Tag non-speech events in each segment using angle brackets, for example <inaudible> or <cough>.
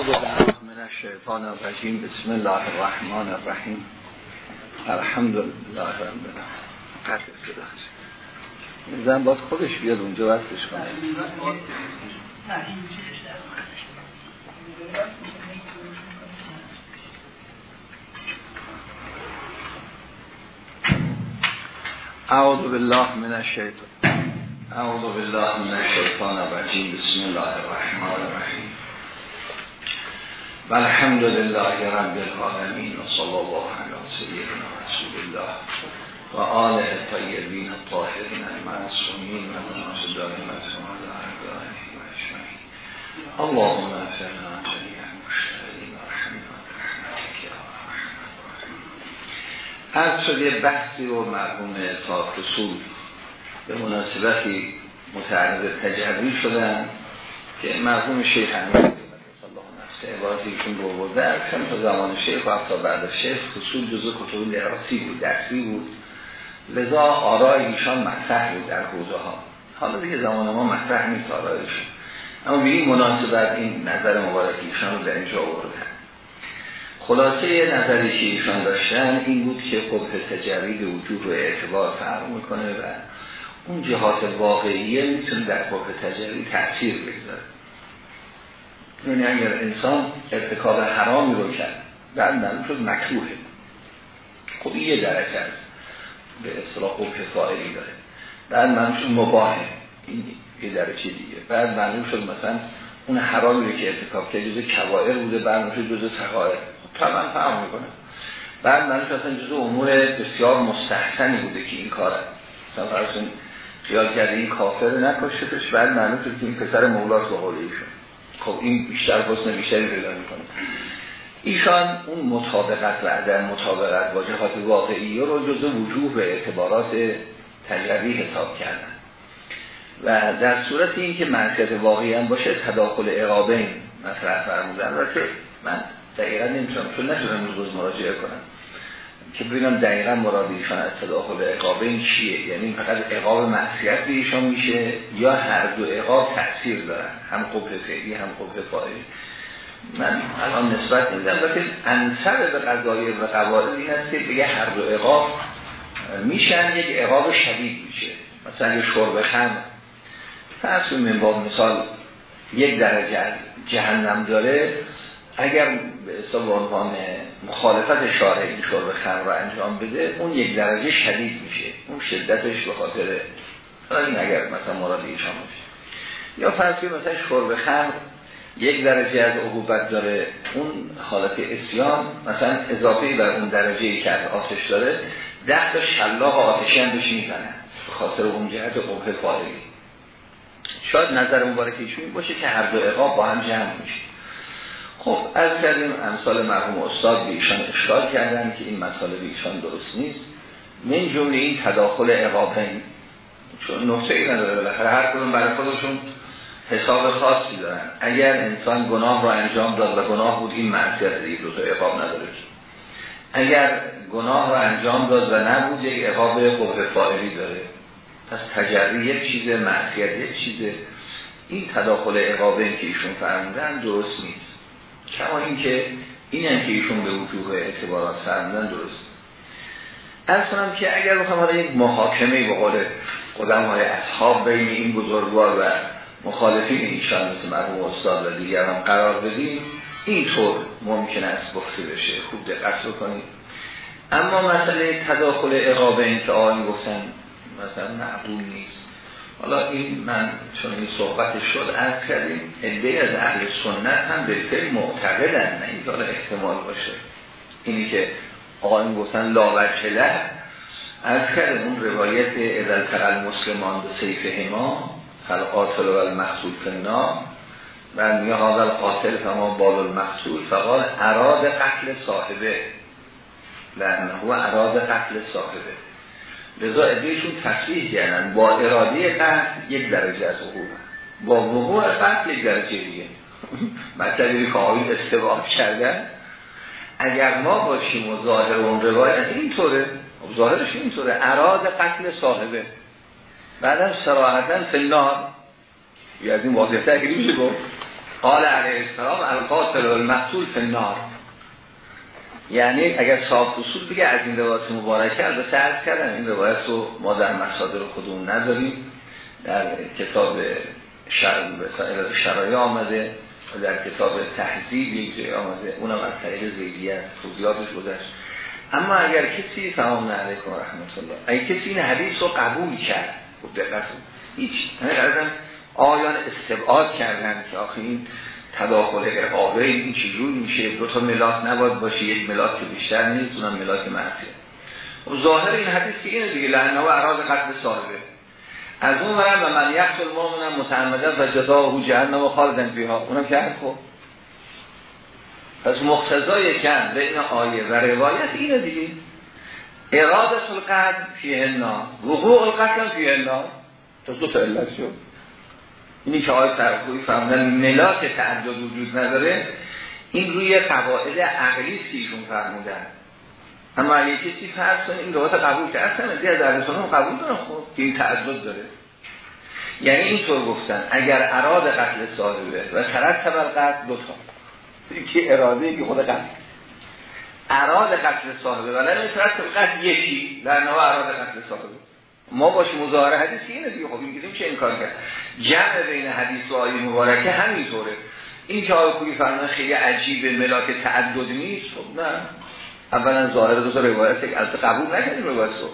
أعوذ بالله من الشیطان الرجیم بسم الله الرحمن الرحیم الحمد لله رب العالمین زن باید خودش بیاد اونجا وقتش کنه. اعوذ بالله من الشیطان. اعوذ بالله من الشیطان الرجیم. بسم الله الرحمن الرحیم. والحمد لله رب العالمین و صلی الله علی سیدنا رسول الله و آل طیبین الطاهرین المعصومین و مناس دائمت و اللهم افرنا جميع المشتغلین و رحمنا برحمتك یا از شده بحثی رو مرحوم صاحب رسول به مناسبتی متعرض تجربی شدن که مرحوم شیخ امیر سه عبارتی ایشون رو برده ارکشم تا زمان شیخ و حتی بعد شیخ خصول جزو کتب درسی بود درسی بود. لذا آرای ایشان مطرح بود در حوزه ها حالا دیگه زمان ما مطرح نیست آرایشون. اما به این مناسبت این نظر مبارک ایشان رو در اینجا آوردن. خلاصه نظری که ایشان داشتن این بود که قبح تجری به وجود رو اعتبار فرق می‌کنه و اون جهات واقعیه می‌تونه در قبح تجری تأثیر بگذاره. یعنی اگر انسان ارتکاب حرامی رو کرد بعد معلوم شد مکروهه. خب یه درجه است. به اصطلاح قبح فاعلی داره. بعد معلوم شد مباهه. این یه درجه دیگه. بعد معلوم شد مثلا اون حرامی رو که ارتکاب کرد جزء کبائر بوده بعد معلوم شد جزء صغائر. خب طبعا فهم می‌کنه. بعد معلوم شد اصلا جزء امور بسیار مستحسنی بوده که این کاره مثلا فرضون خیال کرده این کافر نکشتش بعد معلوم شد که این پسر مولاست به قول خب این بیشتر حسن بیشتری پیدا می‌کنه. ایشان اون مطابقت و عدم مطابقت با جهات واقعی رو جزء وجوه به اعتبارات تجربی حساب کردن. و در صورت این که مرکز واقعی هم باشه تداخل اقابین مطرح فرمودن. را که من دقیقا نمی‌تونم چون نتونم روز مراجعه کنم. که ببینم دقیقا مراد ایشان از تداخل اقابین چیه. یعنی فقط اقاب معصیت به ایشان میشه یا هر دو اقاب تاثیر دارن؟ هم قبه فعلی هم قبه فاعلی من الان نسبت نمیدم لیکن انصر به قضایی و قواعد این است که بگه هر دو اقاب میشن یک اقاب شدید میشه. مثلا یه شرب خم. فرض من با مثال یک درجه جهنم داره اگر به عنوان مخالفت شارع این شرب خمر رو انجام بده اون یک درجه شدید میشه. اون شدتش به خاطر این اگر مثلا مراد ایشان باشه. یا فرض کنید مثلا شرب خمر یک درجه از عقوبت داره اون حالت اسیان مثلا اضافه بر اون درجه که از آتش داره ده تا شلاق آتشی هم بهش می‌زنن به خاطر اون جهت قبه فارغی. شاید نظر مبارک ایشون باشه که هر دو عقاب با هم جمع میشه. خب از کردیم امثال مرحوم استاد به ایشان اشکال کردن که این مطالب ایشان درست نیست. من جمله این تداخل عقابین چون نقطه ای نداره بالاخره هر کدوم برای خودشون حساب خاصی دارن. اگر انسان گناه رو انجام داد و گناه بود این معصیت دیگه دو تا عقاب نداره. اگر گناه رو انجام داد و نبود یک عقاب قبه فائلی داره. پس تجربی یک چیز معصیت یک چیزه این تداخل عقابین که ایشون فرمودن درست نیست. کما اینکه این هم که ایشون به وجوه اعتبارات فرمودن درست. از کنم که اگر بخوام حالا یک محاکمه به قول قدم های اصحاب بین این بزرگوار و مخالفین ایشان مثل مرحوم استاد و هم قرار بدیم اینطور ممکن است گفته بشه. خوب دقت بکنید. اما مسئله تداخل اقابه که آقایی گفتن مثلا معقول نیست. حالا این من چون این صحبت شد از کردیم عده از اهل سنت هم به معتقدن نه این حالا احتمال باشه. اینی که آقایون گفتن لا وجهله از کردیم اون روایت ادل تقل مسلمان به سیف هما فالقاتل و المقصول فنا و میگه حاضر قاتل فما بال المقصول فقال اراد قتل صاحبه لانه هو اراد قتل صاحبه. لذا ادهشون تصریح کردن. با اراده قتل یک درجه از حقوق. با وقوع قتل یک درجه دیگه. مطلبی که آقایون استباق کردن. اگر ما باشیم و ظاهر اون روایت اینطوره. ظاهرش اینطوره. اراد قتل صاحبه. بعدم سراحتا فنار یا از این واضح تر میشه گفت. قال علیه السلام القاتل و المقتول فی النار. یعنی اگر صاحب اصول بگه از این روایت مبارکه البته عرض کردن این روایت رو ما در مصادر خودمون نداریم. در کتاب شر... شرایع آمده و در کتاب تحضیب یک جای آمده اونم از طریق زیدیت توضیحاتش گذشت. اما اگر کسی تمام علیکم رحمت الله. اگر کسی این حدیث رو قبول کرد خب دقت هیچ. همین آیان استبعاد کردن که آخه این تداخل اقابه این چجور میشه دو تا ملاک نباید باشه یک ملاک که بیشتر نیست اونم ملاک معصیه. و خب ظاهر این حدیث که اینه دیگه لعنه و اراض قتل صاحبه. از اون ورم و من یقتل مؤمنا متعمدا و جزاءه جهنم و خالدن فیها. اونم که خب پس مقتضای کن بین آیه و روایت اینه دیگه. ارادت القتل فیه النار وقوع القتل فیه النار تا دو شد. اینی که آیه ترکوی فرمودن ملاک تعدد وجود نداره این روی قواعد عقلی سیشون فرمودن. اما اگه کسی فرض کنه این روایت قبول کرد اصلا از در قبول دارن خب که این تعدد داره. یعنی اینطور گفتن اگر اراد قتل صاحبه و ترتب القتل دو تا. که اراده که خود قتل. اراد قتل صاحبه ولی ترتب قتل یکی. در نوع اراد قتل صاحبه. ما باش مظاهره حدیثی اینه دیگه خب این چه کار کرد؟ جمع بین حدیث و آیه مبارکه همینطوره. این که آیه کوی فرمان خیلی عجیب ملاک تعدد نیست خب نه. اولا ظاهر دو روایت از قبول نکنیم روایت رو.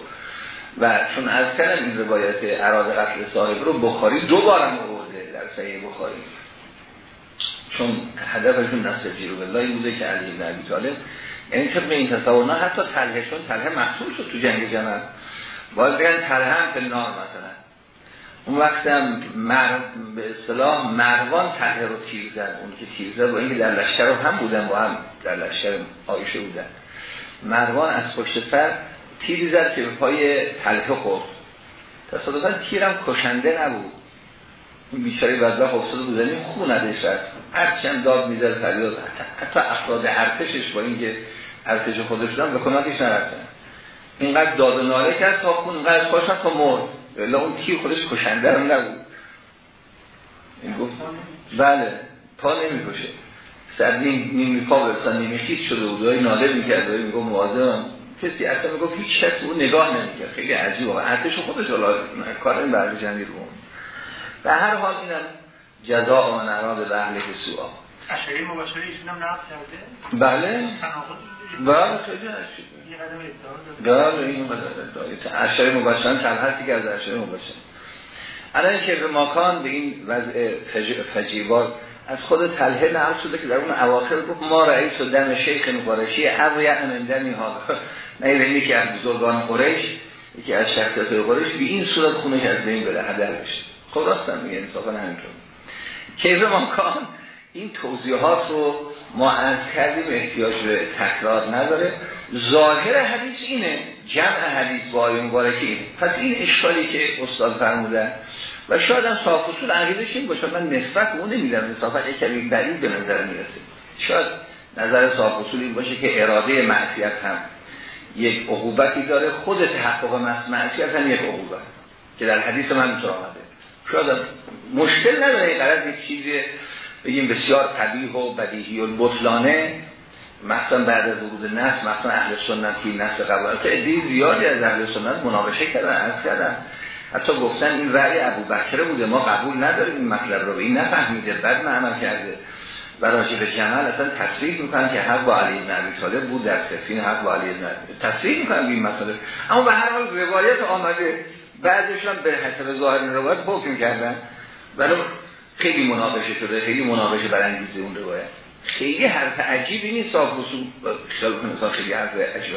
و چون از کلم این روایت اراد قتل صاحب رو بخاری دو بارم آورده در صحیح بخاری. چون هدفشون نصر جیرو بالله بوده که علی بن ابی طالب یعنی طبق این تصور نه حتی تلهشون تله مقتول شد تو جنگ جمل باید بگن تله هم فلنار مثلا. اون وقت هم مر... به اصطلاح مروان تله رو تیر زد. اون که تیر زد با اینکه در لشکر هم بودن با هم در لشکر آیشه بودن. مروان از پشت سر تیری زد که به پای تلخه خورد. تصادفا تیرم کشنده نبود. این بیچاره بدبخت افتاده بود این خون ازش رفت. هرچند داد می‌زد فریاد. حتی افراد ارتشش با اینکه ارتش خودش دارن به کمکش نرفتن. اینقدر داد و ناله کرد تا خون اینقدر از پاشن تا مرد. الا اون تیر خودش کشنده هم نبود. این گفت بله پا نمی‌کشه. سر نیم نیمی پا برسان نیمی خیز شده بود. و ناله می‌کرد. و میگو موازم کسی اصلا می‌گفت هیچ کس اون نگاه نمی‌کرد. خیلی عجیبه. و ارتش خودش حالا کار این برد جنگی رو به هر حال اینم جزا و نراد به اهل سوء. اشعری مباشره ایشون هم کرده؟ بله. بله خیلی بله این اشعری مباشره چند هستی که از اشعری مباشره الان که به ماکان به این وضع فجیبات از خود تلهه نقل شده که در اون اواخر گفت ما رئیس و دم شیخ مبارشی او یعنی من دمی ها. <laughs> نه یکی از بزرگان قریش یکی از شخصیت قریش به این صورت خونش از بین بره هدر بشه. خب راستم میگه انصافا همینطور. کیف ماکان این توضیحات رو ما از کردیم احتیاج به تکرار نداره. ظاهر حدیث اینه جمع حدیث با آیه مبارکی پس این اشکالی که استاد فرمودن و شاید هم صاحب اصول عقیدش این باشه من نسبت اون نمیدم انصافا یک کمی بعید به نظر می‌رسه. شاید نظر صاحب اصول این باشه که اراده معصیت هم یک عقوبتی داره. خود تحقق معصیت هم یک عقوبت که در حدیث من اینطور آمده. شاید مشکل نداره. قرار یک چیزی بگیم بسیار طبیح و بدیهی و بطلانه. مثلا بعد از ورود نس مثلا اهل سنت توی نس قبل که ادهی زیادی از اهل سنت مناقشه کردن از کردن. حتی گفتن این رأی ابو بکره بوده ما قبول نداریم این مطلب رو. این نفهمیده. بعد معنا کرده. و راجع به جمل اصلا تصریح می‌کنن که حق با علی بن طالب بود در سفین حق با علی بن تصریح می‌کنن به این مسئله. اما به هر حال روایت آمده. بعضیشون به حسب ظاهر روایت حکم کردن. ولی خیلی مناقشه شده خیلی مناقشه برانگیزه اون روایت خیلی حرف عجیبی نیست صاحب رسول خیال کنه خیلی حرف عجیب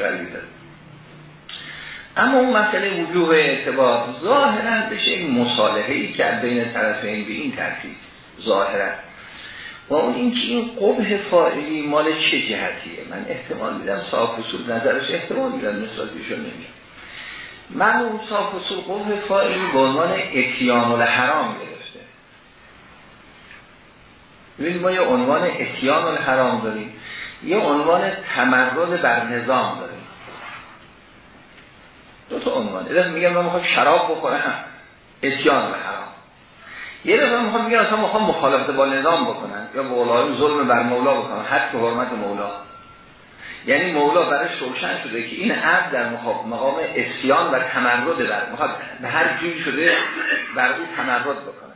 اما اون مسئله وجوه اعتبار ظاهرا بشه این مصالحه ای که بین طرفین به این ترتیب ظاهرا. و اون اینکه این قبه فائلی مال چه جهتیه؟ من احتمال میدم صاحب اصول نظرش احتمال میدم نسازیشو نمیدم من اون صاحب اصول قبه فائلی به عنوان اتیان الحرام گرفته ببینید ما یه عنوان اتیان الحرام داریم. یه عنوان تمرد بر نظام داریم. دو تا عنوان. اذا میگم من می‌خوام شراب بخورم. اتیان الحرام یه دفعه می‌خوام میگن اصلا می‌خوام مخالفت با نظام بکنن یا به قولای ظلم بر مولا بکنن. حد حرمت مولا. یعنی مولا برای روشن شده که این عبد در مقام اسیان و تمرد بر می‌خواد به هر جوری شده بر او تمرد بکنه.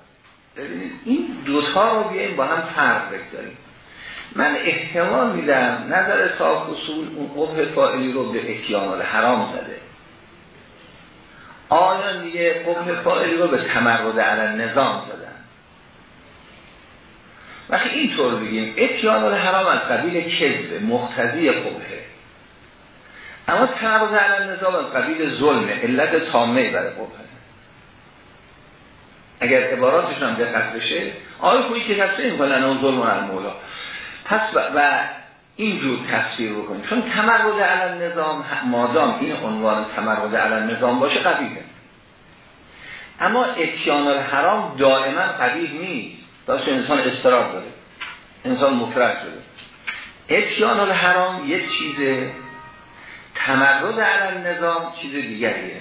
ببینید این دوتا رو بیاییم با هم فرق بگذاریم. من احتمال میدم نظر صاحب اصول اون قبه فائلی رو به اتیان حرام زده. آیا دیگه قبه فائلی رو به تمرد علی نظام زدن؟ وقتی اینطور بگیم اتیان حرام از قبیل کذب مختزی قبه. اما تمرد علی نظام از قبیل ظلم علت تامه برای قبه. اگر عباراتشون هم دقت بشه آیا خویی که تصویر می‌کنن اون ظلم و مولا. پس و, اینجور تصویر بکنیم چون تمرد علی نظام مادام این عنوان تمرد علی نظام باشه قبیله اما اتیان الحرام دائما قبیل نیست. داشت انسان استرار داره. انسان مفرد شده. اتیان الحرام یک چیز تمرد علی نظام چیز دیگریه.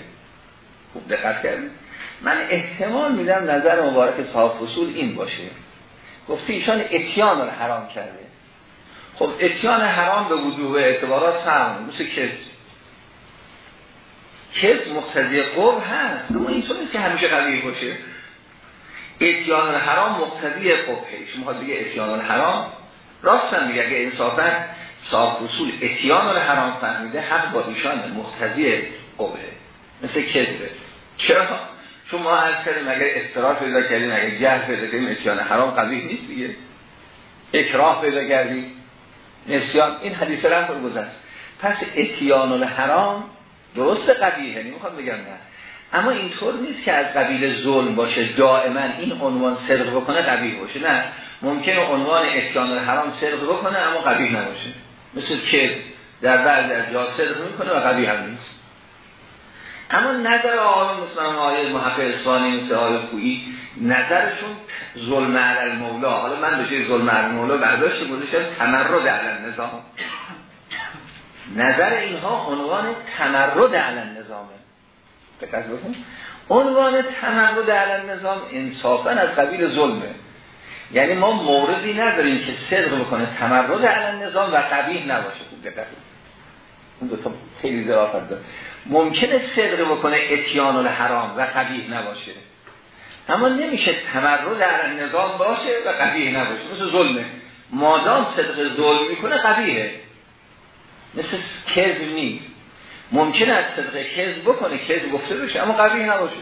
خوب دقت کردید؟ من احتمال میدم نظر مبارک صاحب فصول این باشه. گفته ایشان اتیان رو حرام کرده. خب اتیان حرام به وجوه اعتبارات فهم مثل کس کس مقتضی قرب هست اما اینطور نیست که همیشه قوی باشه. اتیان حرام مقتضی قبه شما دیگه اتیان حرام؟ راستن دیگه اگه انصافا صاحب فصول اتیان رو حرام فهمیده حق با ایشان مقتضی قبه مثل کذبه. چرا؟ چون ما از کردیم اگر افترار پیدا کردیم اگر جهل پیدا کردیم اتیان حرام قبیح نیست دیگه. اکراه پیدا کردیم. نسیان این حدیث رو هم گذشت پس اتیان الحرام درست قبیه نمی‌خوام بگم نه. اما اینطور نیست که از قبیل ظلم باشه دائما این عنوان صدق بکنه قبیه باشه. نه. ممکنه عنوان اتیان الحرام صدق بکنه اما قبیه نباشه. مثل که در بعضی از جا صدق می‌کنه و قبیه هم نیست. اما نظر آقای مثل آقای محقق اسفانی مثل آقای خویی نظرشون ظلم علی مولا حالا من به ظلم علی مولا برداشت گذاشتم تمرد علی نظام نظر اینها عنوان تمرد علی نظامه دقت عنوان تمرد علی نظام انصافا از قبیل ظلمه. یعنی ما موردی نداریم که صدق بکنه تمرد علی نظام و قبیح نباشه. خوب دقت اون دو تا خیلی ظرافت ممکنه صدق بکنه اتیان الحرام و قبیح نباشه. اما نمیشه تمرد در نظام باشه و قبیه نباشه. مثل ظلمه. مادام صدق ظلم می‌کنه قبیه مثل کذب نیست. ممکنه از صدق کذب بکنه کذب گفته بشه اما قبیه نباشه.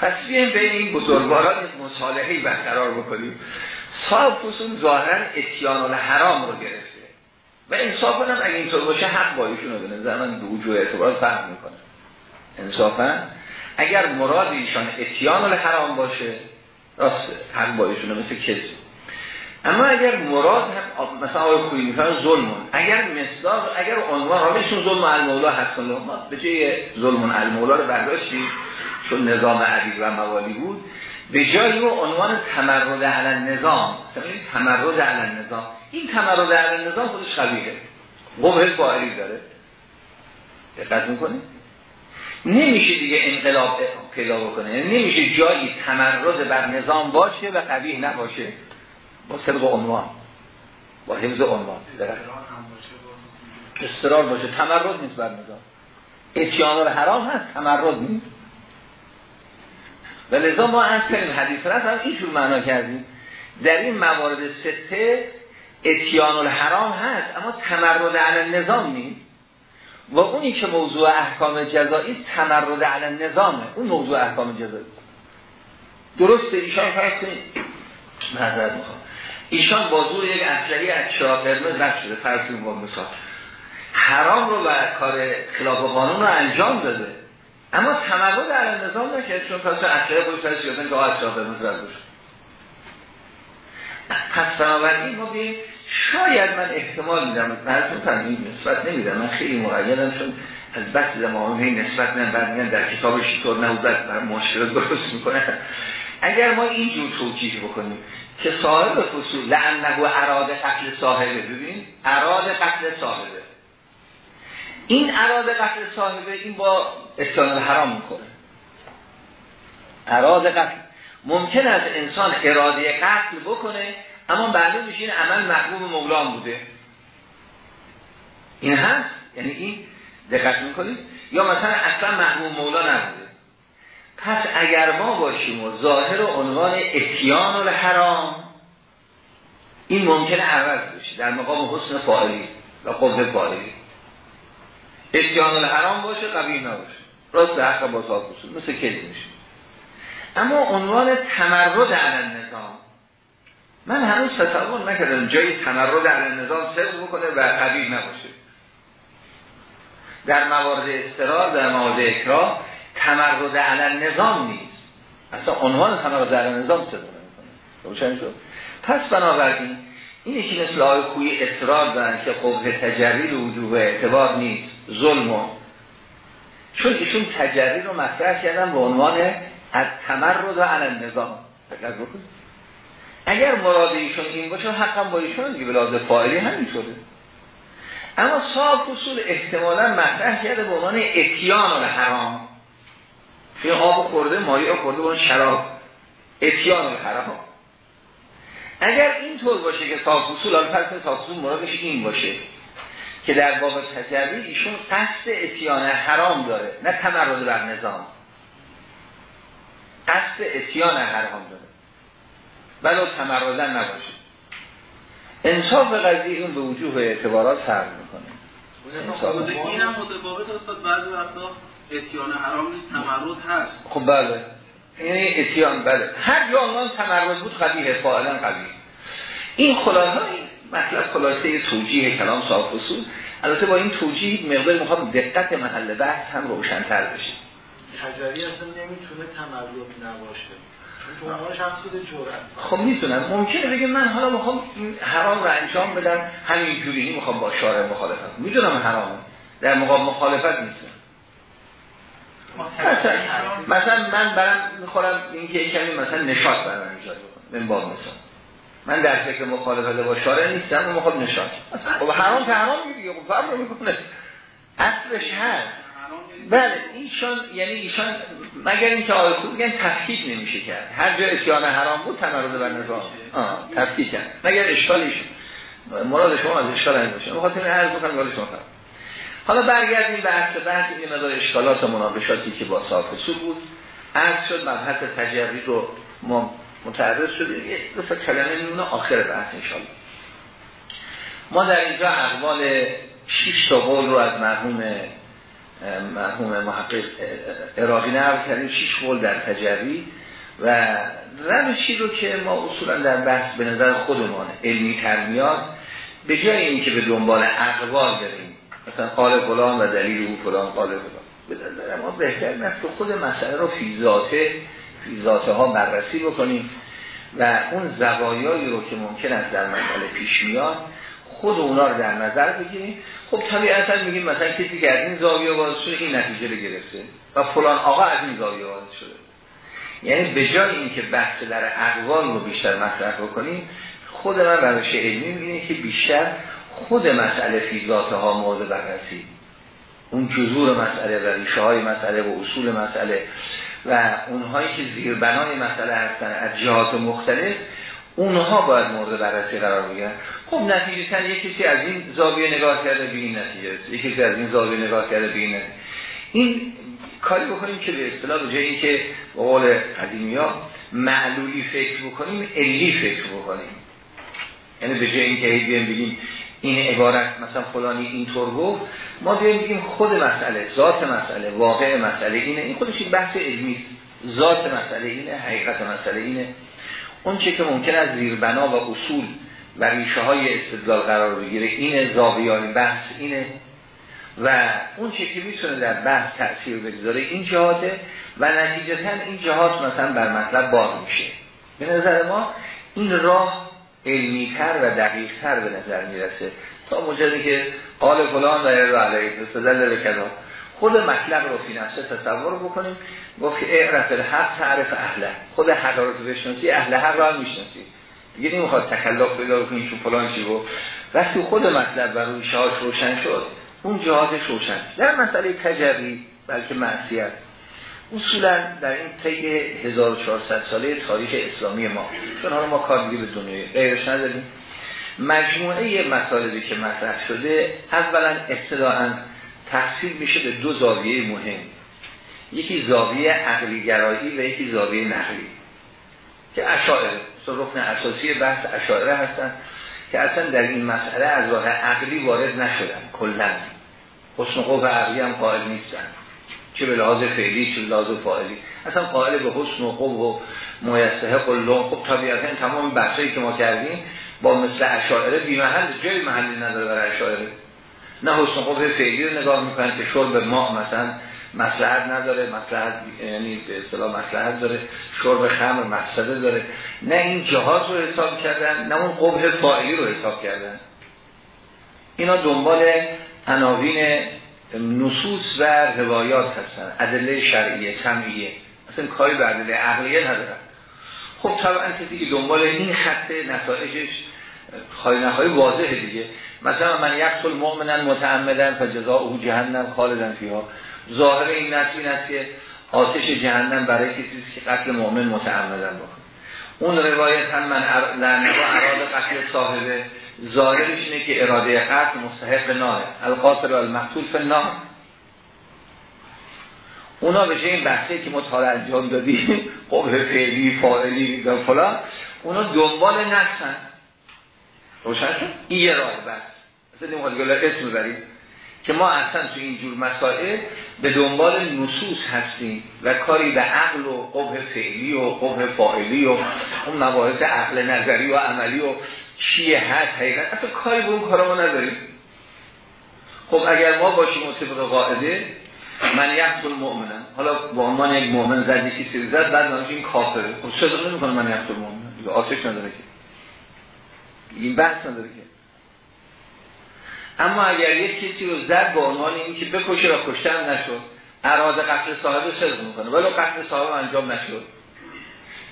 پس بیایم بین این بزرگواران مصالحهی برقرار بکنیم. صاحب فسون ظاهرا اتیان الحرام رو گرفته و انصافا هم اگه اینطور باشه حق با ایشون به نظر من به وجوه اعتبار می‌کنه. انصافا اگر مراد ایشان اتیان حرام باشه راست حق با ایشون مثل کسی. اما اگر مراد هم مثلا آقای خویی میفرد ظلمون اگر مصداق اگر عنوان حالشون ظلم المولا هست ما به جای ظلم المولا رو برداشتیم چون نظام عدید و موالی بود. به جای او عنوان تمرد علی نظام تمرد علی نظام این تمرد علی نظام خودش خبیره قبه فاعلی داره. دقت می‌کنید نمیشه دیگه انقلاب پیدا بکنه. یعنی نمیشه جایی تمرد بر نظام باشه و قبیه نباشه. با سبق عنوان. با حفظ عنوان. استرار باشه تمرد نیست بر نظام. اتیان حرام هست تمرد نیست. و لذا ما از کنیم حدیث رست هم اینجور معنا کردیم. در این موارد سته اتیان الحرام هست اما تمرد علی نظام نیست. و اونی که موضوع احکام جزایی تمرد علی نظامه اون موضوع احکام جزایی درسته؟ ایشان فرض کنید. معذرت می‌خوام. ایشان با زور یک اصلی از چرا قرمز رد شده. کنید با مثال. حرام رو و کار خلاف قانون رو انجام داده. اما تمرد علی نظام نکرد چون پس اصلی خودش سرش که آقا چرا قرمز رد پس بنابراین ما بیم شاید من احتمال میدم من این نسبت نمیدم. من خیلی مقیدم چون از بحث زمان نسبت من بعد در کتاب شیطور نبود بر مشکلات درست می‌کنه اگر ما اینجور توجیه بکنیم که صاحب فصول لعنه و اراد قتل صاحبه ببین اراد قتل صاحبه. این اراد قتل صاحبه این با استانال حرام می‌کنه. اراد قتل. ممکن است انسان اراده قتل بکنه اما بعد میشه این عمل محبوب مولان بوده. این هست؟ یعنی این دقت می‌کنید؟ یا مثلا اصلا محبوب مولا نبوده. پس اگر ما باشیم و ظاهر و عنوان اتیان حرام این ممکنه عوض بشه. در مقام حسن فاعلی و قوه فاعلی. اتیان الحرام باشه قبیل نباشه. راست حق با ساعت مثل کلی میشه. اما عنوان تمرد علی نظام من هنوز تصور نکردم جای تمرد علی نظام سر بکنه و قبیل نباشه. در موارد استرار در موارد اکراه تمرد علی نظام نیست. اصلا عنوان تمرد علی نظام نمی‌کنه شد؟ پس بنابراین اینه که مثل آقای کوی اصرار دارن که قبه تجرید و وجوه اعتبار نیست ظلم چون ایشون تجرید رو مطرح کردن به عنوان از تمرد علی نظام. اگر مراد ایشون این باشه حقا با ایشون دیگه بلاده فاعلی همین شده. اما صاحب اصول احتمالا مطرح کرده به عنوان اتیان حرام. این آب خورده مایه خورده اون شراب. اتیان حرام. اگر این طور باشه که صاحب اصول حالا پس صاحب مرادش این باشه که در باب تجربی ایشون قصد اتیان حرام داره نه تمرد بر نظام. قصد اتیان حرام داره. ولو تمردن نباشه انصاف قضیه اون به وجوه اعتبارات فرق می‌کنه. این هم متفاوت استاد بعضی وقتا اتیان حرام نیست تمرد هست. خب بله. یعنی اتیان بله. هر جا عنوان تمرد بود قبیه فاعلا قبیه این خلاصه این مطلب خلاصه توجیه کلام صاحب اصول. البته با این توجیه مقدار می‌خوام دقت محل بحث هم روشن‌تر بشه. حجری اصلا نمی‌تونه تمرد نباشه. خب می‌تونم ممکنه بگه من حالا می‌خوام حرام رو انجام بدم همین جوری می‌خوام با شارع مخالفت می‌دونم حرامه در مقابل مخالفت نیستم مثلا, مثلا من برم می‌خورم این که کمی مثلا نشاط برم ایجاد بکنم من مثلا. من در فکر مخالفت با شارع نیستم و می‌خوام نشاط. خب حرام که حرام میگه خب فرق می‌کنه اصلش هست. بله ایشان یعنی ایشان مگر اینکه آیه میگن تفکیک نمیشه کرد. هر جا اتیان حرام بود تمرد بر نظام. تفکیک کرد. مگر اشکالش مراد شما از اشکال هم باشه. بخاطر عرض بکنم گالی شما حالا برگردیم به اصل بحث این مدار اشکالات و مناقشاتی که با صاحب سود بود. عرض شد مبحث تجربی رو ما متعرض شدیم. یه دو کلمه میمونه آخر بحث انشالله ما در اینجا اقوال 6 تا قول رو از مرحوم مرحوم محقق اراقی نقل کردیم شیش قول در تجربی و روشی رو که ما اصولا در بحث به نظر خودمان علمی ترمیات به جای اینکه به دنبال اقوال بریم مثلا قال فلان و دلیل او فلان قال فلان. به نظر ما بهتر است که خود مسئله رو فی ذاته فی ذاته ها بررسی بکنیم و اون زوایایی رو که ممکن است در مسئله پیش میاد خود اونا رو در نظر بگیریم. خب طبیعتا میگیم مثلا کسی که از این زاویه وارد شده این نتیجه رو گرفته و فلان آقا از این زاویه وارد شده. یعنی به جای اینکه بحث در اقوال رو بیشتر مطرح بکنیم خود من روش علمی می‌بینه که بیشتر خود مسئله فیزاته ها مورد بررسی. اون جذور مسئله و ریشه های مسئله و اصول مسئله و اونهایی که زیر بنای مسئله هستن از جهات مختلف اونها باید مورد بررسی قرار بگیرن. خب نتیجه یک کسی از این زاویه نگاه کرده به این نتیجه است یک کسی از این زاویه نگاه کرده به این این کاری بکنیم که به اصطلاح به جایی که به قول قدیمی ها معلولی فکر بکنیم علی فکر بکنیم. یعنی به جای اینکه بیایم بگیم این عبارت مثلا فلانی اینطور گفت ما بیایم بگیم خود مسئله ذات مسئله واقع مسئله اینه. این خودش این بحث علمی ذات مسئله اینه حقیقت مسئله اینه. اون چه که ممکن از زیربنا و اصول و ریشه های استدلال قرار بگیره. اینه زاویان بحث اینه. و اون چه که می‌تونه در بحث تأثیر بگذاره این جهاته و نتیجتا این جهات مثلا بر مطلب باز میشه. به نظر ما این راه علمیتر و دقیقتر به نظر می‌رسه. تا مجرد که قال فلان و رو علیه استدل بکنم خود مطلب رو فی تصور بکنیم گفت که اعرف الحق تعرف اهله. خود حق رو بشناسی اهل حق رو هم دیگه نمی‌خواد تکلف پیدا کنید چون فلان چی گفت وقتی خود مطلب و رویشه هاش روشن شد اون جهاتش روشن در مسئله تجربی بلکه معصیت. اصولا در این طی 1400 ساله تاریخ اسلامی ما چون حالا ما کار دیگه به دنیای غیرش نداریم. مجموعه مطالبی که مطرح شده اولا ابتداعا تقسیم میشه به دو زاویه مهم. یکی زاویه عقلی گرایی و یکی زاویه نقلی. که اشاعره. رکن اساسی بحث اشاعره هستن که اصلا در این مسئله از راه عقلی وارد نشدن کلا. حسن قوه عقلی هم قائل نیستن. چه به لحاظ فعلی چه به لحاظ فاعلی. اصلا قائل به حسن و قوه و میستحق و لون خب طبیعتا تمام بحثایی که ما کردیم با مثل اشاعره بی محل جای محلی نداره برای اشاعره. نه حسن قوه فعلی رو نگاه می‌کنن که شرب ماه مثلا مسلحت نداره مسلحت یعنی به اصطلاح مسلحت داره شرب خمر مقصده داره. نه این جهاز رو حساب کردن نه اون قبه فاعلی رو حساب کردن. اینا دنبال عناوین نصوص و روایات هستن. ادله شرعیه سمعیه. اصلا کاری به ادله عقلیه ندارن. خب طبعا کسی که دنبال این خط نتایجش خواهی نخواهی واضحه دیگه. مثلا من یک طول مؤمنن متعمدن فجزا او جهنم خالدن فیها. ظاهر این نفس این است که آتش جهنم برای کسی که قتل مؤمن متعمدن بکن اون روایت هم من لعنه اراد قتل صاحبه ظاهرش اینه که اراده قتل مستحق ناره القاتل و المقتول فی نار اونا به این بحثی که تا انجام دادیم <laughs> قبه فعلی فاعلی و فلان اونا دنبال نفسن روشن شد؟ این یه راه بحث. اصلا نمی‌خواد اسم ببریم. که ما اصلا تو این جور مسائل به دنبال نصوص هستیم و کاری به عقل و قبه فعلی و قبه فاعلی و اون مباحث عقل نظری و عملی و چیه هست حقیقت. اصلا کاری به اون کارا ما نداریم. خب اگر ما باشیم طبق قاعده من یقتل مؤمنم. حالا با عنوان یک مؤمن زد یکی زد بعد من این کافره. خب صدق نمی‌کنه من یقتل مؤمن آتش نداره که. این بحث نداره که. اما اگر یک کسی رو زد با عنوان این که بکشه و کشتن نشد اراده قتل صاحب صدق می‌کنه. ولی قتل صاحب انجام نشد.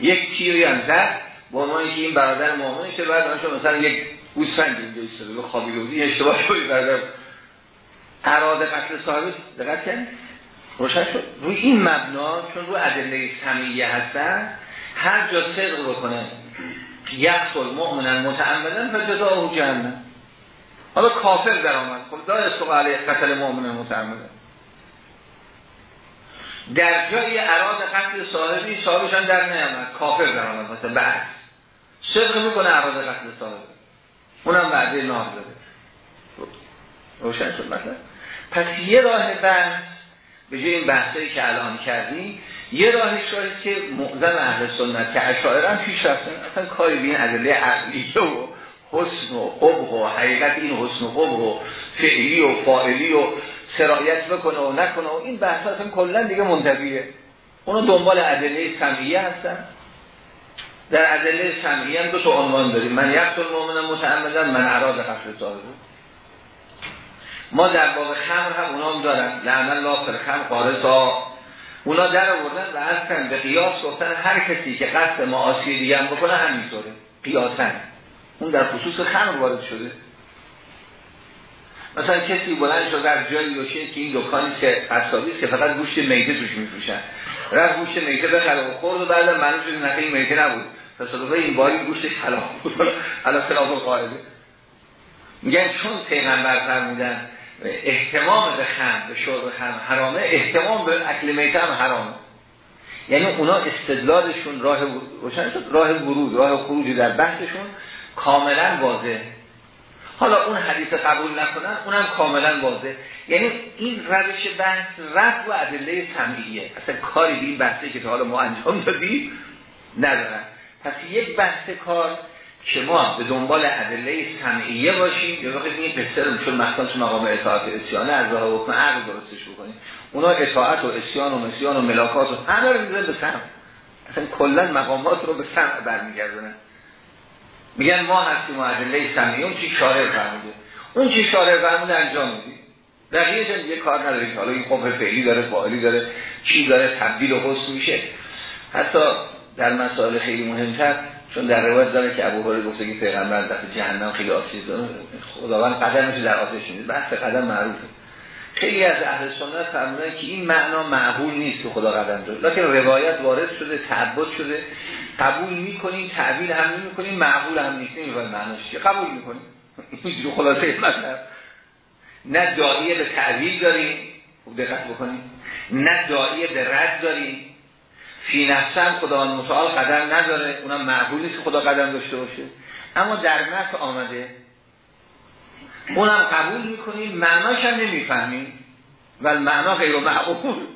یک تیری هم زد با عنوان که این برادر مؤمنه که بعد آنشون مثلا یک گوسفند اینجا ایستاده به خوابی روزی اشتباه شدی برادر. اراده قتل صاحب دقت کنید روشن شد. روی این مبنا چون رو ادله سمیه هستن هر جا صدق بکنه مؤمنن متعمدن و جزاء جهنم. حالا کافر در آمد. خب دا استقا علیه قتل مؤمن متعمده. در جای اراد قتل صاحبی صاحبش هم در نیامد. کافر در آمد. مثلا بعد صدق می‌کنه اراد قتل صاحبی. اونم بعده نام داده روشن شد مثلا پس یه راه بحث به جای این بحثایی که الان کردیم یه راهی که معظم اهل سنت که اشاعره هم پیش رفتن اصلا کاری بین ادله عقلیه و حسن و قبح و حقیقت این حسن و قبح و فعلی و فاعلی و سرایت بکنه و نکنه و این بحث اصلا کلا دیگه منتبیه. اونا دنبال ادله سمیه هستن. در ادله سمیه هم دو تا عنوان داریم. من یقتل مؤمن متعمدن من اراد قتل صاحب. ما در باب خمر هم اونا هم دارن. لعن الله فی الخمر قارصا اونا در آوردن و به قیاس گفتن هر کسی که قصد معاصی دیگه هم بکنه همینطوره. قیاسن اون در خصوص خمر وارد شده. مثلا کسی بلند شد در جایی باشه که این دکانی که قصابی که فقط گوشت میته توش میفروشن. رفت گوشت میته بخره و خورد و بعد معلوم شد نخه این میته نبود. تصادفه این باری گوشت حلال بود. <laughs> حالا خلاف قاعده میگن چون پیغمبر فرمودن احتمام به خم به شرب خم حرامه احتمام به اکل میته هم حرامه. یعنی اونا استدلالشون راه روشن شد راه ورود راه خروج در بحثشون. کاملا واضح. حالا اون حدیث قبول نکنن اونم کاملا واضح. یعنی این روش بحث رفت و ادله سمعیه. اصلا کاری به این بحثی که تا حالا ما انجام دادیم ندارن. پس یک بحث کار که ما به دنبال ادله سمعیه باشیم یا وقتی این پسر چون مثلا تو مقام اطاعت اسیانه از راه حکم عقل درستش بکنیم. اونا اطاعت و اسیان و مسیان و ملاکات و همه رو میزن به سمع. اصلا کلا مقامات رو به سمع برمیگردونن. میگن ما هستیم معدله سمیه اون چی شارع فرموده. اون چی شارع فرموده انجام میدیم بقیه جن دیگه کار نداریم حالا این قبه فعلی داره فاعلی داره چی داره تبدیل و حسن میشه. حتی در مسائل خیلی مهمتر چون در روایت داره که ابو هریره گفته که پیغمبر در جهنم خیلی آسیب داره. خداوند قدمش در آتش میده بحث قدم معروفه. خیلی از اهل سنت فرمودن که این معنا معقول نیست که خدا قدم داره لکن روایت وارد شده تعبد شده. قبول می‌کنیم تعبیل هم نمی‌کنیم معقول هم نیست نمیفهم معناش چیه. قبول می‌کنیم اینجور خلاصه مطلب. نه داعیه به تعبیل داریم خوب دقت بکنیم نه داعیه به رد داریم فی نفسن خدا متعال قدم نداره. اونم معقول نیست خدا قدم داشته باشه. اما در نفس آمده. اونم قبول می‌کنیم معناش هم نمی‌فهمیم و معنا غیر معقول.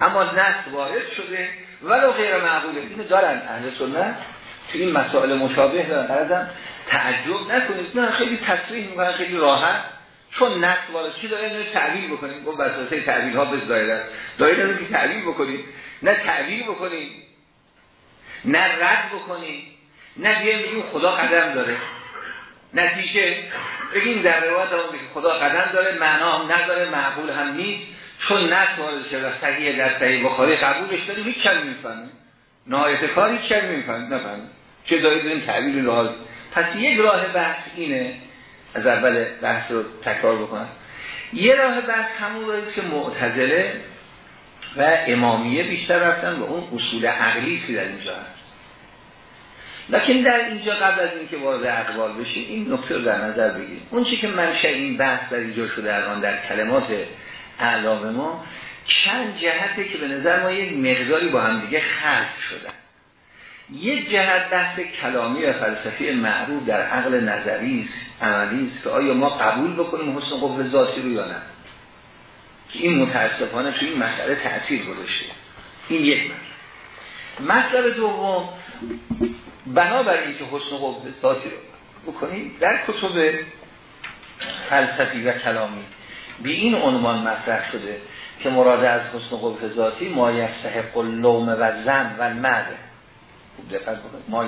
اما نص وارد شده. ولو غیر معقوله. اینو دارن اهل سنت تو این مسائل مشابه دارن. قرضم تعجب نکنید. نه خیلی تصریح می‌کنن خیلی راحت. چون نص وارد چی داره؟ اینو تعبیر بکنیم. گفت وسوسه تعبیر ها بز دایره دایره که تعبیر بکنیم نه تعبیر بکنیم نه رد بکنیم نه بیایم خدا قدم داره. نتیجه. بگیم در روایت هم که خدا قدم داره معنا هم نداره معقول هم نیست. چون نص وارد شده صحیح در صحیح بخاری قبولش داریم هیچ کمی می‌فهمیم نهایت کار هیچ کمی می‌فهمیم نفهمیم چه دارید داریم تعبیر لحاظ. پس یک راه بحث اینه از اول بحث رو تکرار بکنم. یه راه بحث همون راهی که معتزله و امامیه بیشتر رفتن و اون اصول عقلی که در اینجا هست. لکن در اینجا قبل از اینکه وارد اقوال بشیم این نکته رو در نظر بگیریم. اون چی که منشه این بحث در اینجا شده الان در کلمات اعلام ما چند جهته که به نظر ما یک مقداری با هم دیگه خلق شدن. یک جهت بحث کلامی و فلسفی معروف در عقل نظری است عملی است که آیا ما قبول بکنیم حسن قبل ذاتی رو یا نه؟ که این متاسفانه توی این مسئله تاثیر گذاشته. این یک مسئله. مسئله دوم بنابراین که حسن قبل ذاتی رو بکنید در کتب فلسفی و کلامی بی این عنوان مطرح شده که مراد از حسن قبل ذاتی ما یستحق اللوم و زن و المعده. خوب ما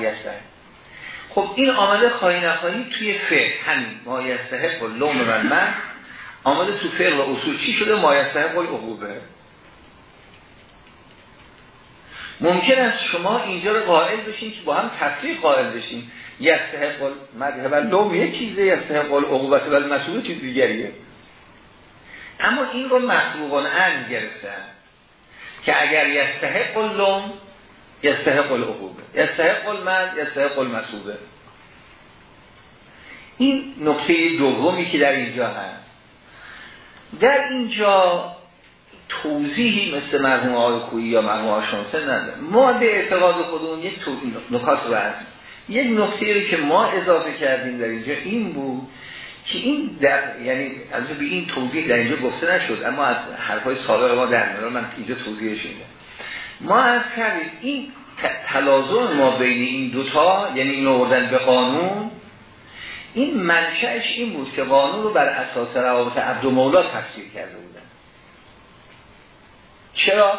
خب این آمده خواهی نخواهی توی فعل. همین. ما یستحق اللوم و المعده. آمده تو فعل و اصول چی شده؟ ما یستحق العقوبه. ممکن است شما اینجا رو قائل بشین که با هم تفریق قائل بشین. یستحق مذهب لوم یک چیزه یستحق العقوبت و المسئول چیز دیگریه. اما این رو مطلوبان ان گرفتن که اگر یستحق اللوم یستحق العقوبه. یستحق المد یستحق المسئوله این نکته دومی که در اینجا هست. در اینجا توضیحی مثل مرحوم آقای کویی یا مرحوم آشانسه نداره. ما به اعتقاد خودمون یک نکات رو هست یک نکته که ما اضافه کردیم در اینجا این بود که این در یعنی از به این توضیح در اینجا گفته نشد اما از حرفای سابق ما در میرم من اینجا توضیحش اینه ما از کردیم این تلازم ما بین این دوتا یعنی این آوردن به قانون این منشأش این بود که قانون رو بر اساس روابط عبد و مولا تفسیر کرده بودن. چرا؟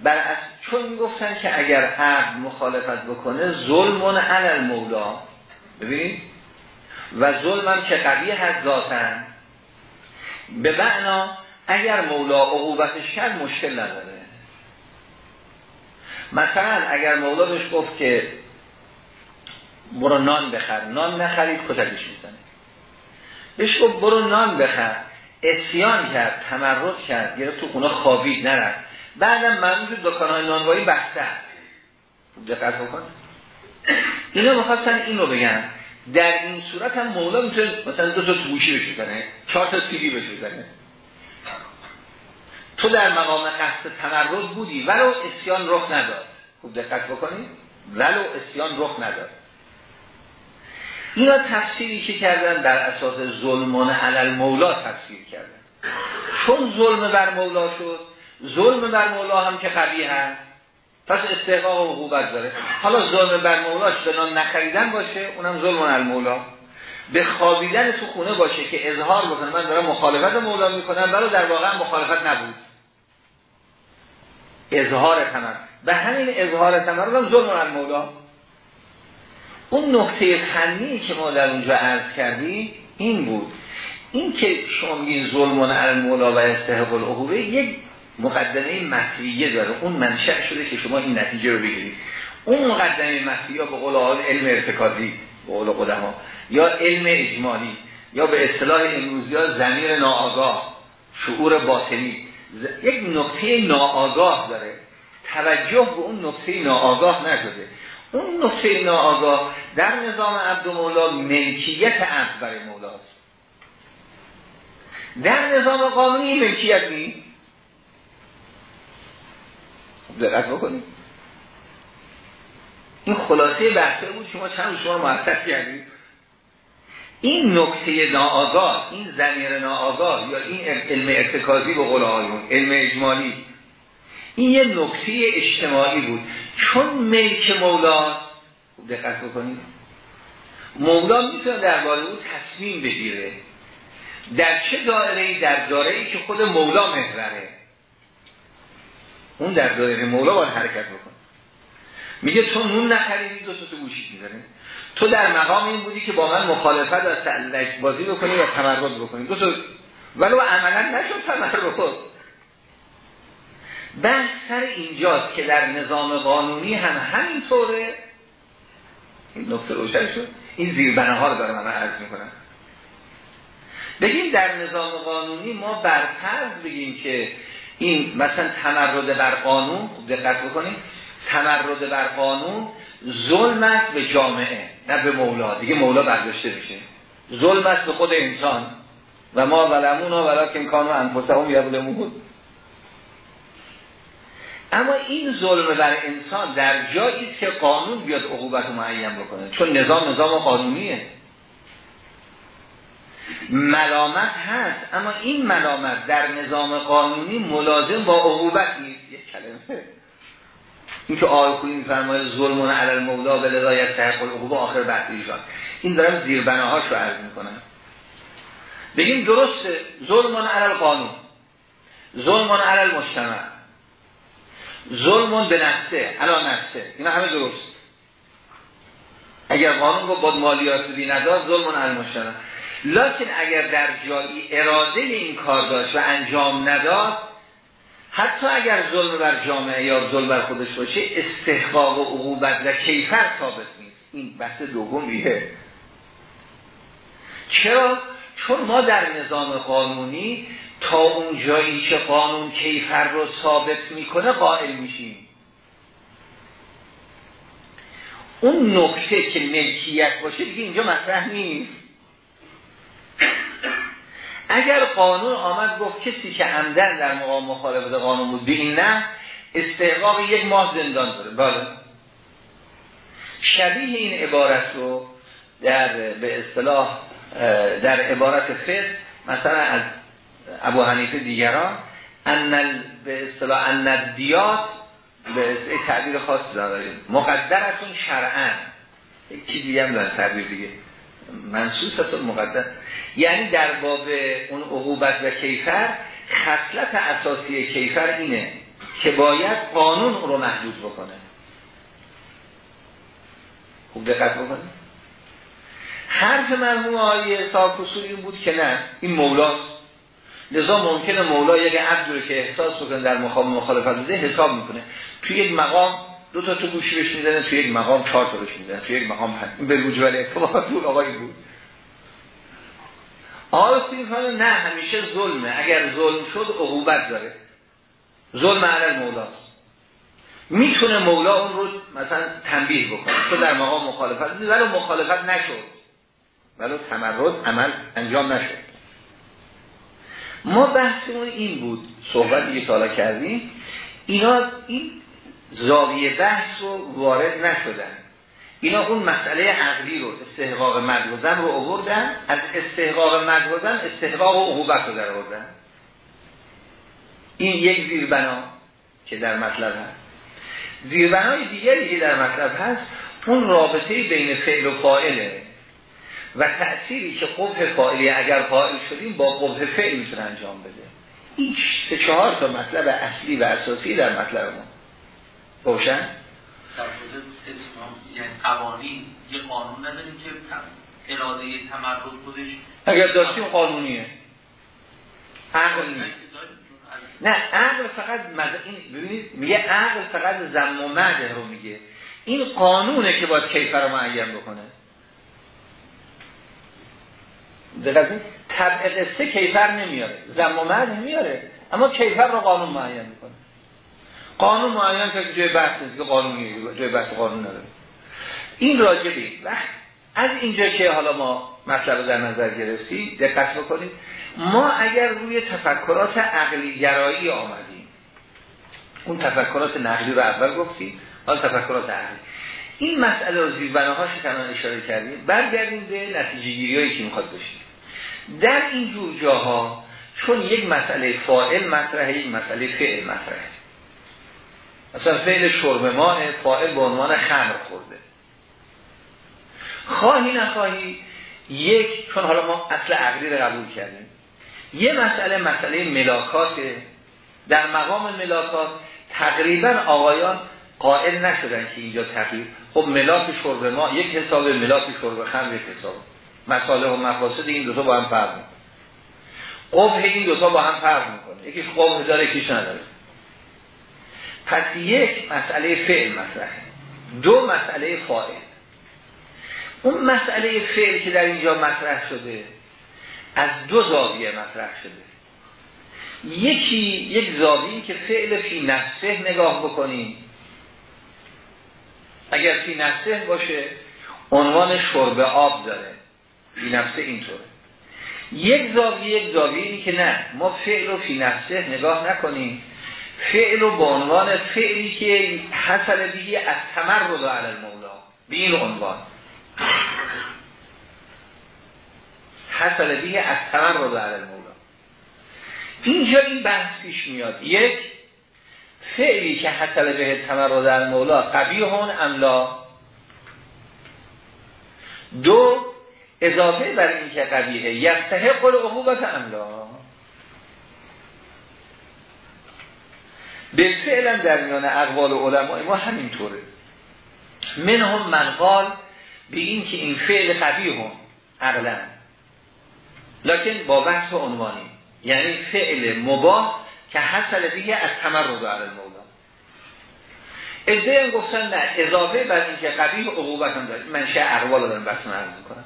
بر اس... چون گفتن که اگر عبد مخالفت بکنه ظلمون علل مولا ببینید؟ و ظلمم که قوی هست ذاتن به معنا اگر مولا عقوبتش کرد مشکل نداره. مثلا اگر مولا بهش گفت که برو نان بخر نان نخرید کتکش می‌زنه؟ بهش گفت برو نان بخر. اسیان کرد تمرد کرد یه تو خونه خوابید نرد بعدم من تو دکانهای نانوایی بسته. دقت بکن. اینا می‌خواستن این رو بگن. در این صورت هم مولا می‌تونه مثلا دو تا توشی بشه کنه چهار تا سیدی بشه کنه. تو در مقام قصد تمرد بودی ولو اسیان رخ نداد. خوب دقت بکنید ولو اسیان رخ نداد. اینا تفسیری که کردن در اساس ظلمان علل مولا تفسیر کردن. چون ظلم بر مولا شد ظلم بر مولا هم که قوی هست پس استحقاق و حقوبت داره. حالا ظلم بر مولاش به نان نخریدن باشه اونم ظلم علی مولا. به خوابیدن تو خونه باشه که اظهار بکنه. من دارم مخالفت مولا می‌کنم ولی در واقع مخالفت نبود. اظهار تمر به همین اظهار تمر هم ظلم علی مولا. اون نقطه فنی که ما در اونجا عرض کردیم این بود. این که شما میگین ظلم علی مولا و استحقاق العقوبه یک مقدمه مطریه داره. اون منشأ شده که شما این نتیجه رو بگیرید. اون مقدمه مطریه به قول علم ارتکازی به قول قدما یا علم اجمالی یا به اصطلاح امروزی ها زمیر ناآگاه شعور باطنی. یک نقطه ناآگاه داره. توجه به اون نقطه ناآگاه نشده. اون نقطه ناآگاه در نظام عبد مولا ملکیت عبد برای مولاست. در نظام قانونی ملکیت نیست. دقت بکنید. این خلاصه بحثه بود شما چند شما محسس کردید. این نکته ناآگاه این زمیر ناآگاه یا این علم ارتکازی به قول آیون علم اجمالی این یه نکته اجتماعی بود. چون ملک مولا دقت بکنید. مولا می‌تونه درباره او تصمیم بگیره. در چه دائره در دائره ای که خود مولا محوره. اون در دایره مولا باید حرکت بکن میگه تو نون نخریدی دو تو گوشی می‌زنه تو در مقام این بودی که با من مخالفت از تعلق بازی بکنی و تمرد بکنی. دو تا ولو عملا نشد تمرد بحث سر اینجاست که در نظام قانونی هم همینطوره. این نکته روشن شد. این زیربنه ها رو دارم من عرض می‌کنم. بگیم در نظام قانونی ما برفرض بگیم که این مثلا تمرد بر قانون دقت بکنیم تمرد بر قانون ظلم است به جامعه نه به مولا. دیگه مولا برداشته میشه. ظلم است به خود انسان. و ما ولمونا ولکن کانو انفسهم یظلمون. اما این ظلم بر انسان در جایی که قانون بیاد عقوبت معین بکنه. چون نظام نظام قانونیه. ملامت هست اما این ملامت در نظام قانونی ملازم با عقوبت نیست. یک کلمه. این که خویی میفرماید ظلمون علی المولا به لذایت تحقل عقوبه آخر بحثیشان این دارم زیربناهاش رو عرض می‌کنم. بگیم درسته ظلمون علی القانون. ظلمون علی المجتمع. ظلمون به نفسه. علا نفسه. اینا همه درست. اگر قانون با مالیات بی نداد ظلمون علی المجتمع. لکن اگر در جایی اراده این کار داشت و انجام نداد حتی اگر ظلم بر جامعه یا ظلم بر خودش باشه استحقاق و عقوبت و کیفر ثابت نیست. این بحث دومیه. چرا؟ چون ما در نظام قانونی تا اون جایی که قانون کیفر رو ثابت می‌کنه قائل میشیم. اون نکته که ملکیت باشه دیگه اینجا مطرح نیست. اگر قانون آمد گفت کسی که عمدن در مقام مخالفت قانون بود به این نه استحقاق یک ماه زندان داره. بله. شبیه این عبارت رو در به اصطلاح در عبارت فقه مثلا از ابو حنیفه دیگران ان به اصطلاح ان دیات به تعبیر خاص داره. مقدرتون شرعن یک چیزی هم داره تعبیر دیگه. منصوص است مقدس. یعنی در باب اون عقوبت و کیفر خصلت اساسی کیفر اینه که باید قانون رو محدود بکنه. خوب دقت بکنه حرف مرموم آیه صاحب این بود که نه این مولاست. لذا ممکنه مولا یک عبد رو که احساس بکنه در مقام مخالفت بوده حساب می‌کنه. توی یک مقام دو تا تو گوشی بهش می‌زنه توی یک مقام چهار تا بهش می‌زنه توی یک مقام. پنج به ولی اتفاق دول آقای بود. آقای سیفان نه همیشه ظلمه. اگر ظلم شد عقوبت داره. ظلم علی مولاست. می‌تونه مولا اون رو مثلا تنبیه بکنه. تو در مقام مخالفت ولی مخالفت نشد. ولی تمرد عمل انجام نشد. ما بحثمون این بود. صحبت یه سالا کردیم. اینا این زاویه بحث رو وارد نشدن. اینا اون مسئله عقلی رو استحقاق مدوزن رو آوردن. از استحقاق مدوزن استحقاق و عقوبت رو در آوردن. این یک زیربنا که در مطلب هست. زیربنای دیگری که در مطلب هست اون رابطه بین فعل و فاعله. و تأثیری که قبه فاعلی اگر فاعل شدیم با قبه فعل می‌تونه انجام بده. این سه چهار تا مطلب اصلی و اساسی در مطلب ما. روشن؟ یعنی قوانین یه قانون نداریم که اراده تمرد خودش اگر داشتیم قانونیه. عقل نیست. نه عقل فقط مد... این ببینید میگه عقل فقط زم و مده رو میگه. این قانونه که باید کیفر رو معین بکنه. دقیقا طبع قصه کیفر نمیاره. زم و میاره اما کیفر رو قانون معین می‌کنه. قانون معین که جای بحث نیست که قانونی جای بحث قانون نداره. این راجبه وقت از اینجا که حالا ما مطلب در نظر گرفتی دقت بکنید. ما اگر روی تفکرات عقلی گرایی آمدیم اون تفکرات نقلی رو اول گفتیم حالا تفکرات عقلی. این مسئله رو زیر بناهاش کنان اشاره کردیم برگردیم به نتیجه گیری که می‌خواد بشیم در این جور جاها چون یک مسئله فائل مطرحه یک مسئله فعل مطرحه. مثلا فعل شرب ماه فائل به عنوان خمر خورده. خواهی نخواهی یک چون حالا ما اصل عقلی رو قبول کردیم یه مسئله مسئله ملاکات در مقام ملاکات تقریبا آقایان قائل نشدن که اینجا تغییر خب ملاک شرب ما یک حساب ملاک شرب خمر یک حساب. مساله و مفاسد این دوتا با هم فرق می‌کنه. قبه این دوتا با هم فرق می‌کنه. یکیش قبه داره یکیش نداره. پس یک مسئله فعل مطرحه دو مسئله فاعل. اون مسئله فعل که در اینجا مطرح شده از دو زاویه مطرح شده. یکی یک زاویه که فعل فی نفسه نگاه بکنیم. اگر فی نفسه باشه عنوان شرب آب داره. فی نفسه اینطوره. یک زاویه یک زاویه که نه ما فعل رو فی نفسه نگاه نکنیم. فعل رو به عنوان فعلی که حسل بیهی از تمرد علی المولا. به این عنوان. حسل بیهی از تمرد علی المولا. اینجا این بحث پیش میاد. یک فعلی که حسل به تمرد علی المولا قبیهون املا دو اضافه بر این که قبیهه یستحق العقوبت املا به در میان اقوال علمای ما همینطوره. من هم منقال به این که این فعل قبیه هم عقلا. لکن با بحث عنوانی. یعنی فعل مباه که حصل دیگه از تمرد علی المولا. ازده گفتن نه اضافه بر این که قبیه عقوبت هم دارد منشه اقوال دارم بحث عرض می‌کنم.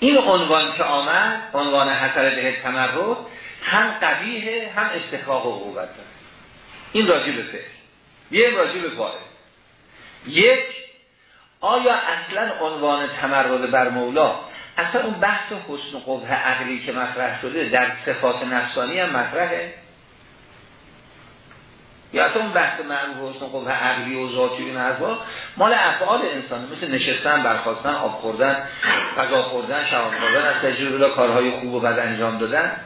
این عنوان که آمد عنوان حصل به تمرد هم قبیه هم استحقاق عقوبت داره. این راجع به فعل. یه راجع به فاعل. یک آیا اصلا عنوان تمرد بر مولا اصلا اون بحث حسن قبه عقلی که مطرح شده در صفات نفسانی هم مطرحه؟ یا اصلا اون بحث معروف حسن قبه عقلی و ذاتی این حرفا مال افعال انسان مثل نشستن برخواستن آب خوردن غذا خوردن شراب خوردن از تجربه کارهای خوب و بد انجام دادن.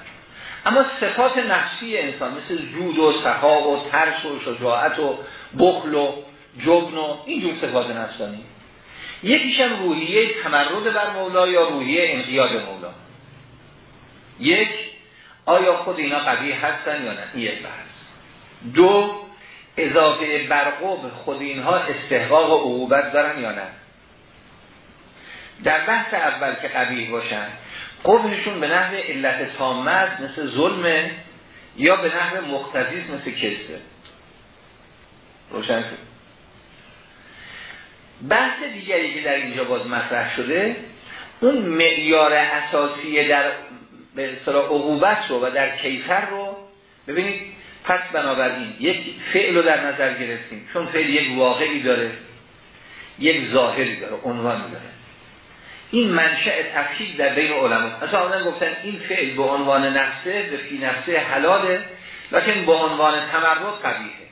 اما صفات نفسی انسان مثل جود و سخا و ترس و شجاعت و بخل و جبن و اینجور صفات نفسانی. یکیش هم روحیه تمرد بر مولا یا روحیه انقیاد مولا؟ یک آیا خود اینا قبیه هستن یا نه؟ یک بحث. دو اضافه برقوب خود اینها استحقاق و عقوبت دارن یا نه؟ در بحث اول که قبیه باشن قبهشون به نحو علت تامه مثل ظلمه یا به نحو مختزیز مثل کسه روشن شد. بحث دیگری که در اینجا باز مطرح شده اون معیار اساسی در به اصطلاح عقوبت رو و در کیفر رو ببینید پس بنابراین یک فعل رو در نظر گرفتیم. چون فعل یک واقعی داره یک ظاهری داره عنوانی داره. این منشأ تفکیک در بین علما. مثلا آنها گفتن این فعل به عنوان نفسه به فی نفسه حلاله لیکن به عنوان تمرد قبیحه.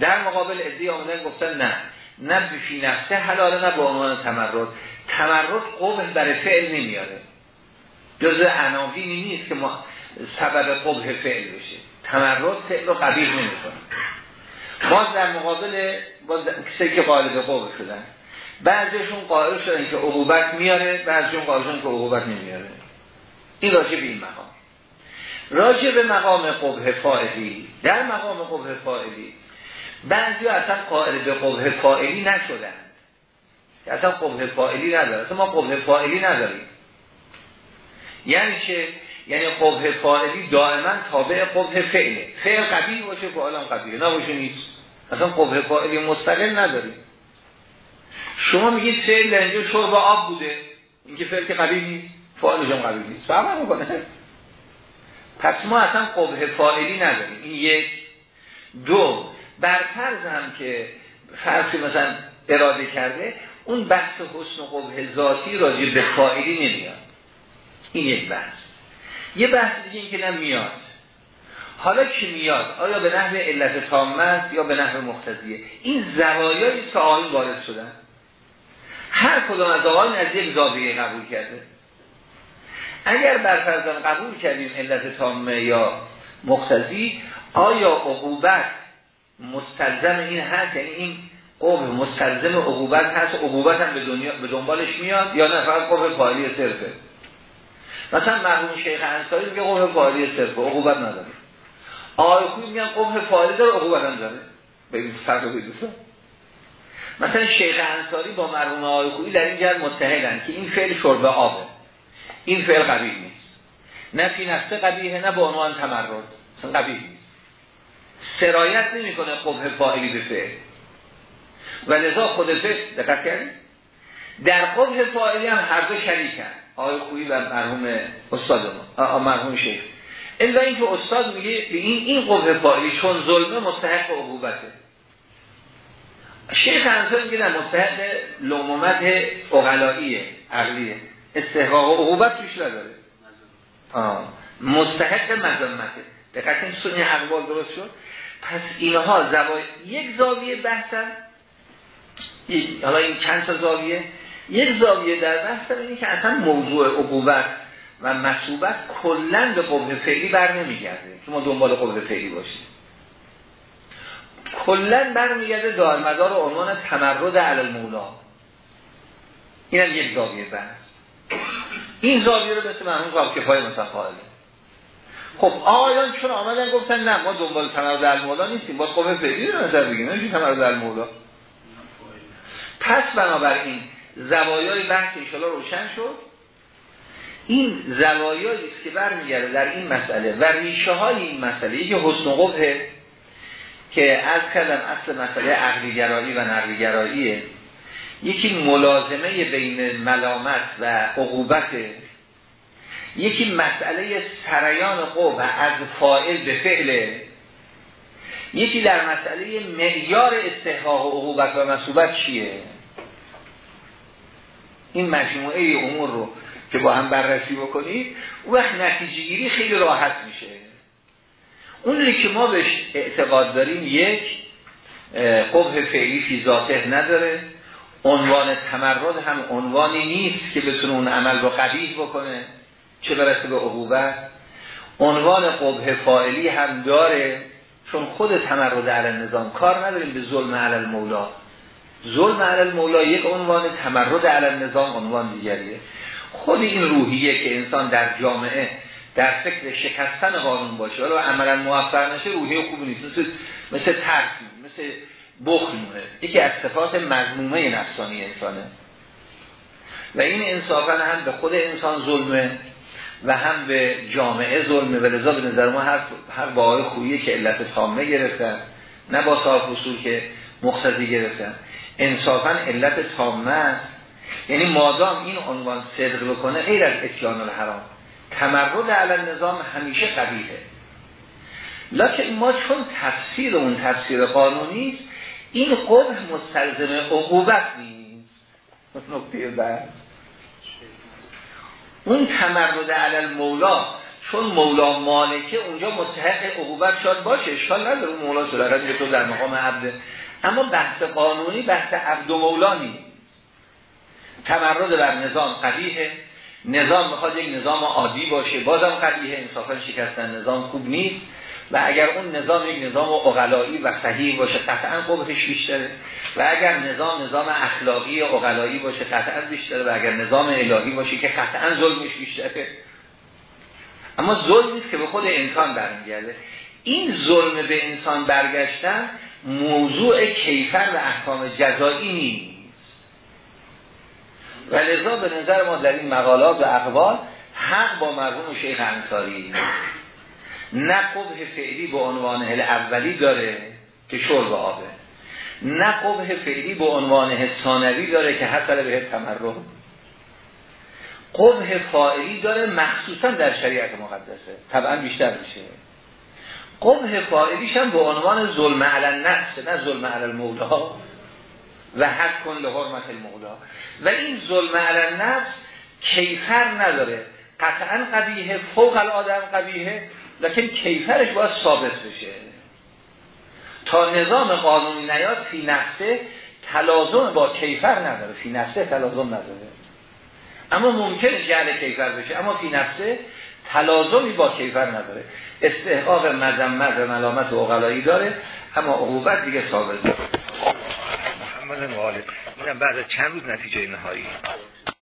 در مقابل ادعی آمدن گفتن نه. نه به فی نفسه حلاله نه به عنوان تمرد. تمرد قبه برای فعل نمیاره. جز عناوینی نیست که ما سبب قبه فعل بشه. تمرد فعل رو قبیح نمی‌کنه. باز در مقابل باز کسی که قالب قبه شدن. بعضیشون قائل شدن که عقوبت میاره بعضیشون قائل شدن که عقوبت نمیاره. این راجع به این مقام. راجع به مقام قبه فائلی در مقام قبه فائلی بعضی اصلا قائل به قبه فائلی نشدن. اصلا قبه فائلی نداره اصلا ما قبه فائلی نداریم. یعنی که یعنی قبه فائلی دائما تابع قبه فعله. فعل قبیل باشه فعال هم قبیل نباشه نیست اصلا قبه فائلی مستقل نداریم. شما میگید فعل در اینجا شرب آب بوده. اینکه فعل که قبیل نیست. فاعلش هم قبیل نیست. فهم می‌کنه پس ما اصلا قبه فاعلی نداریم. این یک. دو. بر فرض هم که فرض مثلا اراده کرده اون بحث حسن و قبه ذاتی راجع به فاعلی نمیاد. این یک بحث. یه بحث دیگه این که نمیاد حالا که میاد؟ آیا به نحو علت تامه است یا به نحو مختزیه این زوایای سوال وارد شدن. هر کدام از آقایان از یک زاویه قبول کرده. اگر برفرزان قبول کردیم علت تامه یا مختزی آیا عقوبت مستلزم این هست؟ یعنی این قوم مستلزم عقوبت هست عقوبت هم به, دنیا به دنبالش میاد یا نه؟ فقط قوم فاعلی صرفه. مثلا مرحوم شیخ انصاری میگه قوم فاعلی صرفه عقوبت نداره. آقای خوبی میگن قوم فاعلی داره عقوبت هم داره. بگیم فرق بگیم مثلا شیخ انصاری با مرحوم آقای خوبی در این جهت متحدن که این فعل شرب آبه. این فعل قبیل نیست. نه فی نفسه قبیه نه به عنوان تمرد. قبیل نیست. سرایت نمی‌کنه قبه فاعلی به فعل. و لذا خود فعل دقت کردید؟ در قبه فاعلی هم هر دو شریکن. آقای خویی و مرحوم استاد ما. مرحوم شیخ. الا اینکه استاد میگه این این قبه فاعلی چون ظلمه مستحق عقوبته. شیخ انصار میگه نه مستحق لومومت اغلاییه عقلیه استحقاق عقوبت توش نداره. مستحق مذمته دقیقا این سنی اقوال درست شد. پس اینها زوای یک زاویه بحثن. حالا این چند تا زاویه. یک زاویه در بحث اینه که اصلا موضوع عقوبت و مسوبت کلا به قوه فعلی بر نمیگرده. که ما دنبال قوه فعلی باشیم. کلا برمیگرده دارمدار عنوان تمرد علی المولا این هم یک زاویه بحث. این زاویه رو مثل مرحوم قاب کفای متفاعله خب آقایان چون آمدن گفتن نه ما دنبال تمرد المولا نیستیم. با قوه فعلی رو نظر بگیم نمیشه تمرد المولا پس بنابراین زوایای بحث انشاءالله روشن شد. این زوایایی است که برمیگرده در این مسئله و ریشه های این مسئله یکی حسن قبه که از کردم اصل مسئله عقلیگرایی و نقلیگراییه. یکی ملازمه بین ملامت و عقوبت یکی مسئله سریان قوه از فائل به فعله یکی در مسئله معیار استحقاق عقوبت و مسئوبت چیه؟ این مجموعه امور رو که با هم بررسی بکنید وقت نتیجه گیری خیلی راحت میشه. اونی که ما بهش اعتقاد داریم یک قبه فعلی فی ذاته نداره. عنوان تمرد هم عنوانی نیست که بتونه اون عمل رو قبیح بکنه چه برسه به عقوبت. عنوان قبه فائلی هم داره چون خود تمرد در نظام کار نداریم به ظلم علی مولا ظلم علی مولا یک عنوان تمرد علی نظام عنوان دیگریه. خود این روحیه که انسان در جامعه در فکر شکستن قانون باشه. ولی عملا موفق نشه روحیه خوبی نیست. مثل مثل ترس مثل بخل یکی از صفات مضمومه نفسانی انسانه. و این انصافا هم به خود انسان ظلمه و هم به جامعه ظلمه. و لذا به نظر ما هر, هر با خویی که علت تامه گرفتن نه با صاحب اصول که مختزی گرفتن. انصافا علت تامه است. یعنی مادام این عنوان صدق بکنه غیر از اتیان الحرام. تمرد علی نظام همیشه قبیله. لکن ما چون تفسیر اون تفسیر قانونی این قبح مستلزم عقوبت نیست. <laughs> نکته بحث اون تمرد علی مولا چون مولا مالکه اونجا مستحق عقوبت شاد باشه. اشکال نداره اون مولا شده تو در مقام عبده اما بحث قانونی بحث عبد و مولا نیست. تمرد بر نظام قبیه نظام می‌خواد یک نظام عادی باشه. بازم قبیه انصافا شکستن نظام خوب نیست و اگر اون نظام یک نظام اقلایی و صحیح باشه قطعا قبهش بیشتره و اگر نظام نظام اخلاقی اقلایی باشه قطعا بیشتره و اگر نظام الهی باشه که قطعا ظلمش بیشتره. اما ظلم نیست که به خود انسان برمیگرده. این ظلم به انسان برگشتن موضوع کیفر و احکام جزایی نیست. و لذا به نظر ما در این مقالات و اقوال حق با مرحوم شیخ انصاری نه قبه فعلی به عنوان هل اولی داره که که شرب آبه نه قبه فعلی به عنوان ثانوی داره که حصل به تمرد. نه قبه فائلی داره مخصوصا در شریعت مقدسه طبعا بیشتر میشه قبه فائلیش هم به عنوان ظلم علی نفس نه ظلم علی المولا و حق کن لحرمت المولا. و این ظلم علی نفس کیفر نداره. قطعا قبیه فوق الادم قبیه لکن کیفرش باید ثابت بشه. تا نظام قانونی نیاد فی نفسه تلازم با کیفر نداره. فی نفسه تلازم نداره. اما ممکنه جعل کیفر بشه اما فی نفسه تلازمی با کیفر نداره. استحقاق مذمت و ملامت و اغلایی داره اما عقوبت دیگه ثابت داره محمد والد بعد چند روز نتیجه نهایی.